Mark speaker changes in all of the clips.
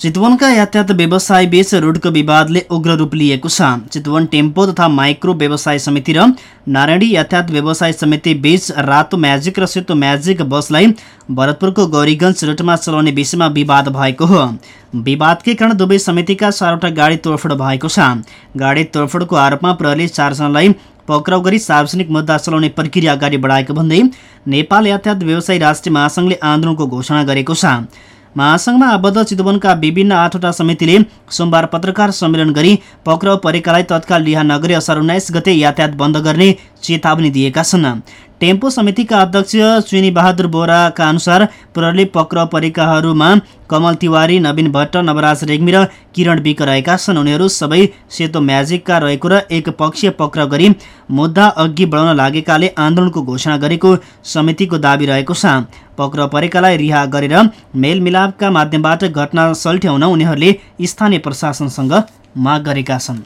Speaker 1: चितवनका यातायात व्यवसाय बीच रोडको विवादले उग्र रूप लिएको छ। चितवन टेम्पो तथा माइक्रो व्यवसाय समिति र नारायणी यातायात व्यवसाय समिति बीच रातो म्याजिक र सेतो म्याजिक बसलाई भरतपुरको गौरीगञ्ज रुटमा चलाउने विषयमा विवाद भएको हो। विवादकै कारण दुवै समितिका चारवटा गाडी तोडफोड भएको छ। गाडी तोडफोडको आरोपमा प्रहरीले चारजनालाई पक्राउ गरी सार्वजनिक मुद्दा चलाउने प्रक्रिया अगाडि बढाएको भन्दै नेपाल यातायात व्यवसायी राष्ट्रिय महासङ्घले आन्दोलनको घोषणा गरेको छ। महासङ्घमा आबद्ध चितवनका विभिन्न आठवटा समितिले सोमबार पत्रकार सम्मेलन गरी पक्राउ परेकालाई तत्काल रिहा नगरी असार उन्नाइस गते यातायात बन्द गर्ने चेतावनी दिएका छन्। टेम्पो समितिका अध्यक्ष चुनी बहादुर बोराका अनुसार प्रहरीले पक्राउ परेकाहरूमा कमल तिवारी नवीन भट्ट नवराज रेग्मी र किरण विक रहेका छन्। उनीहरू सबै सेतो म्याजिकका रहेको र एक पक्षीय पक्राउ गरी मुद्दा अघि बढाउन लागेकाले आन्दोलनको घोषणा गरेको समितिको दावी रहेको छ। पक्राउ परेकालाई रिहा गरेर मेलमिलापका माध्यमबाट घटना सल्ट्याउन उनीहरूले स्थानीय प्रशासनसँग माग गरेका छन्।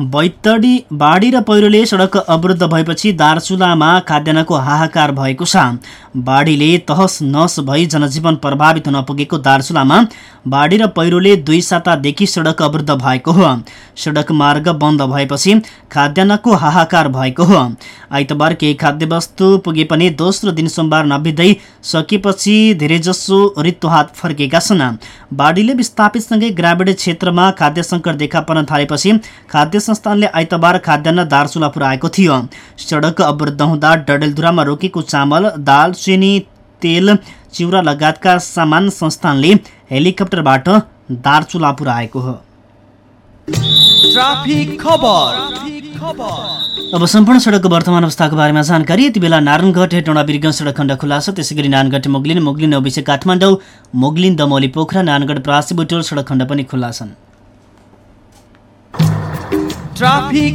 Speaker 1: बैतडी बाढी र पहिरोले सडक अवरुद्ध भएपछि दार्चुलामा खाद्यान्नको हाहाकार भएको छ। बाढीले तहस नस भई जनजीवन प्रभावित हुन पुगेको दार्चुलामा बाढी र पहिरोले दुई सातादेखि सडक अवरुद्ध भएको हो। सडक मार्ग बन्द भएपछि खाद्यान्नको हाहाकार भएको हो। आइतबार केही खाद्यवस्तु पुगे पनि दोस्रो दिन सोमबार नबित्दै सकेपछि धेरैजसो रित्तो हात फर्केका छन्। बाढीले विस्थापितसँगै ग्रामीण क्षेत्रमा खाद्य सङ्कट देखा पर्न थालेपछि खाद्य संस्थानले आइतबार खाद्यान्न दार्चुला पुर्याएको थियो। सडक अवरुद्ध हुँदा डडेलधुरामा रोकेको चामल दाल चिनी तेल चिउरा लगायतका सामान संस्थानले हेलिकप्टरबाट दार्चुला पुर्याएको हो। अब सम्पूर्ण सडकको वर्तमान अवस्थाको बारेमा जानकारी। यति बेला नारायणगढ हेटौँडा बिरगञ्ज सडक खण्ड खुला छ त्यसै गरी नारायणगढ मोगलिन मोगलिन अविसे काठमाडौँ मोगलिन दमौली पोखरा नारायणगढ प्रासी बुटोल सडक खण्ड पनि खुल्ला छन्
Speaker 2: ट्राफिक